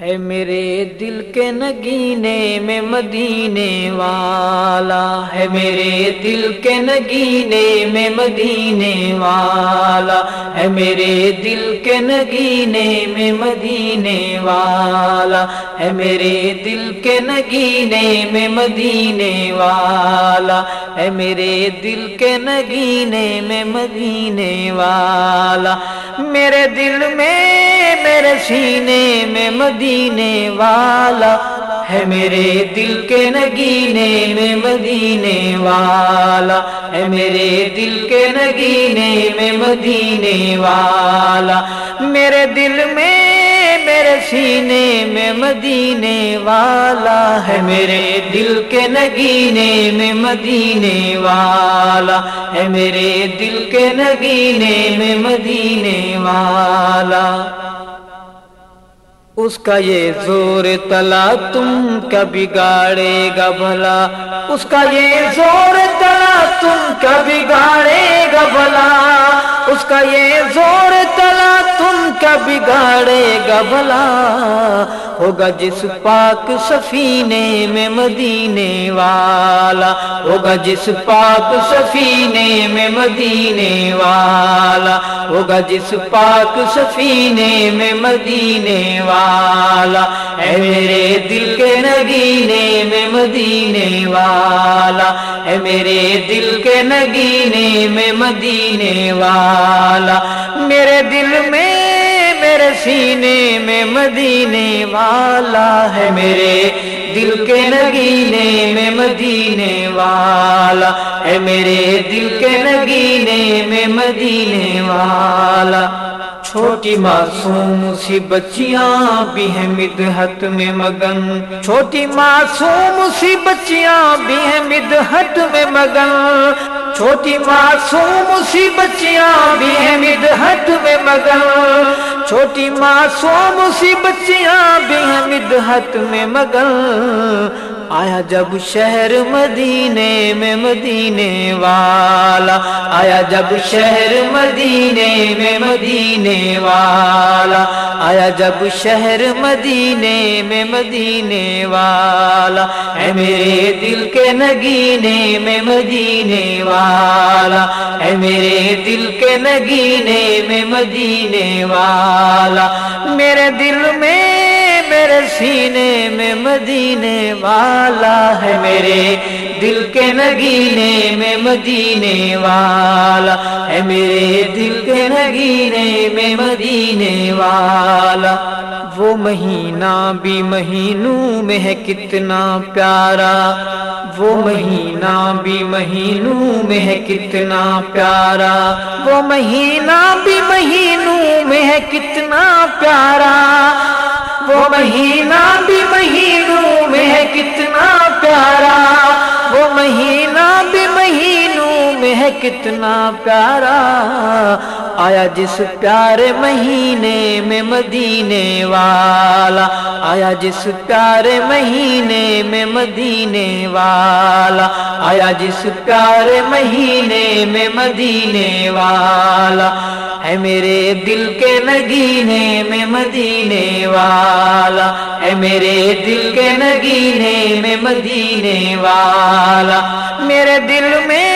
ہے میرے دل کے نگینے میں مدینے والا ہے میرے دل کے نگینے میں مدینے والا ہے میرے دل کے نگینے میں مدینے والا ہے میرے دل کے نگینے میں مدینے والا ہے میرے دل کے نگینے میں مدینے والا میرے دل میں میرے سینے میں مدینے والا ہے میرے دل کے نگینے میں مدینے والا ہے میرے دل کے نگینے میں مدینے والا میرے دل میں میرے سینے میں مدینے والا ہے میرے دل کے نگینے میں مدینے والا ہے میرے دل کے نگینے میں مدینے والا اس کا یہ زور تلا تم کا بگاڑے گا بھلا۔ اس کا یہ زور تلا تم کا بگاڑے گا بھلا۔ اس کا یہ زور تلا تم کا بگاڑے گا بھلا ہوگا جس پاک سفینے میں مدینے والا، ہوگا جس پاک سفینے میں مدینے والا، ہوگا جس پاک سفینے میں مدینے والا۔ اے میرے دل کے نگینے میں مدینے والا، اے میرے دل کے نگینے میں مدینے والا۔ میرے دل میں میرے سینے میں مدینے والا ہے میرے، دل کے نگینے میں مدینے والا ہے میرے، دل کے نگینے میں مدینے والا۔ چھوٹی معصوم سی بچیاں بھی ہیں مدحت میں مگن۔ چھوٹی معصوم سی بچیاں بھی ہیں مدحت میں مگن۔ چھوٹی معصوم سی بچیاں بھی ہیں مدحت میں مگن۔ چھوٹی معصوم سی بچیاں بھی ہیں مدحت میں مگن۔ آیا جب شہر مدینے میں مدینے والا، آیا جب شہر مدینے میں مدینے والا، آیا جب شہر مدینے میں مدینے والا، اے میرے دل کے نگینے میں مدینے والا، اے میرے دل کے نگینے میں مدینے والا، میرے دل میں سینے میں مدینے والا ہے میرے دل کے نگینے میں مدینے والا ہے میرے دل کے نگینے میں مدینے والا وہ مہینہ بھی مہینوں میں ہے کتنا پیارا وہ مہینہ بھی مہینوں میں ہے کتنا پیارا وہ مہینہ بھی مہینوں میں ہے کتنا پیارا وہ مہینہ بھی مہینوں میں ہے کتنا پیارا وہ مہینہ ہے کتنا پیارا۔ آیا جس پیارے مہینے میں مدینے والا۔ آیا جس پیارے مہینے میں مدینے والا۔ آیا جس پیارے مہینے میں مدینے والا۔ ہے میرے دل کے نگینے میں مدینے والا۔ ہے میرے دل کے نگینے میں مدینے والا۔ میرے دل میں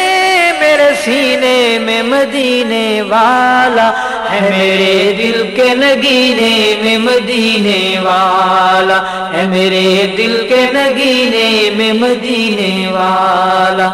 سینے میں مدینے والا ہے میرے دل کے نگینے میں مدینے والا ہے میرے دل کے نگینے میں مدینے والا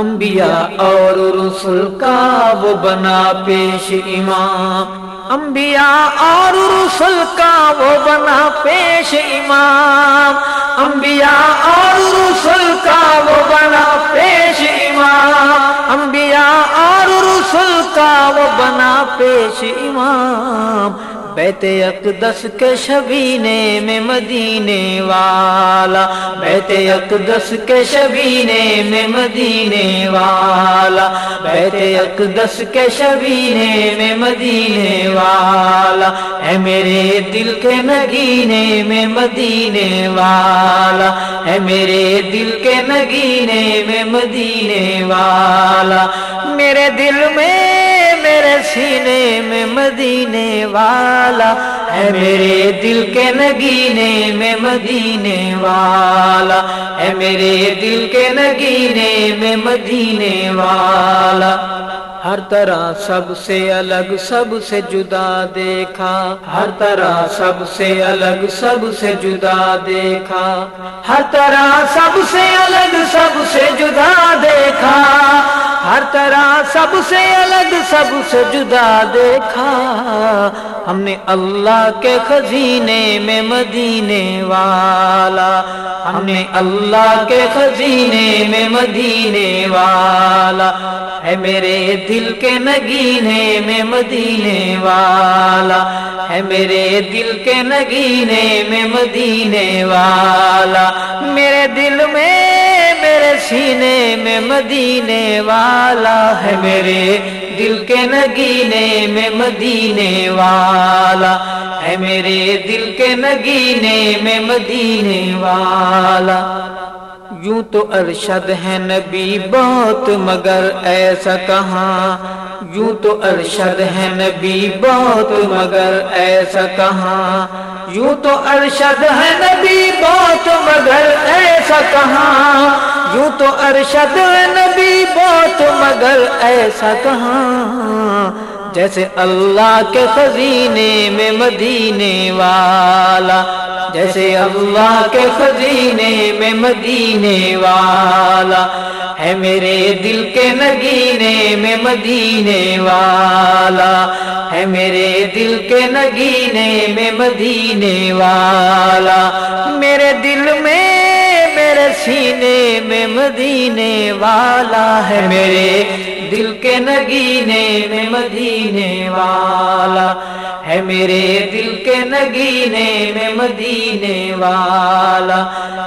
انبیاء اور رسول کا وہ بنا پیش امام انبیاء اور رسول کا وہ بنا پیش امام انبیاء اور رسول کا وہ بنا پیش امام انبیاء اور رسول کا وہ بنا پیش امام بیت اقدس کے شبینے میں مدینے والا، بیت اقدس کے شبینے میں مدینے والا، بیت اقدس کے شبینے میں مدینے والا۔ اے میرے دل کے نگینے میں مدینے والا۔ اے میرے دل کے نگینے میں مدینے والا۔ میرے دل میں میرے سینے میں مدینے والا ہے میرے دل کے نگینے میں مدینے والا ہے میرے دل کے نگینے میں مدینے والا۔ ہر طرح سب سے الگ، سب سے جدا دیکھا۔ ہر طرح سب سے الگ، سب سے جدا دیکھا۔ ہر طرح سب سے الگ، سب سے جدا دیکھا سب سے الگ سب سے جدا دیکھا۔ ہم نے اللہ کے خزینے میں مدینے والا۔ ہم نے اللہ کے خزینے میں مدینے والا۔ ہے میرے دل کے نگینے میں مدینے والا۔ ہے میرے دل کے نگینے میں مدینے والا۔ میرے دل میں سینے میں مدینے والا ہے میرے دل کے نگینے میں مدینے والا ہے میرے دل کے نگینے میں مدینے والا۔ یوں تو ارشد ہے نبی بہت، مگر ایسا کہاں؟ یوں تو ارشد ہے نبی بہت، مگر ایسا کہاں؟ یوں تو ارشد ہے نبی بہت، مگر ایسا کہاں؟ یوں تو ارشد نبی بہت مگر ایسا کہاں؟ جیسے اللہ کے خزینے میں مدینے والا، جیسے اللہ کے خزینے میں مدینے والا ہے میرے دل کے نگینے میں مدینے والا ہے میرے دل کے نگینے میں مدینے والا، میرے دل میں سینے میں مدینے والا ہے میرے دل کے نگینے میں مدینے والا ہے میرے دل کے نگینے میں مدینے والا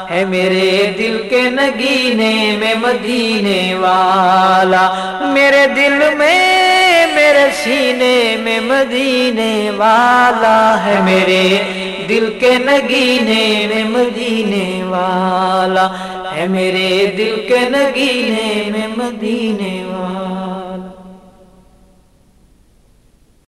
ہے میرے دل کے نگینے میں مدینے والا میرے دل میں میرے سینے میں مدینے والا ہے میرے دل کے نگینے میں مدینے والا ہے میرے دل کے نگینے میں مدینے والا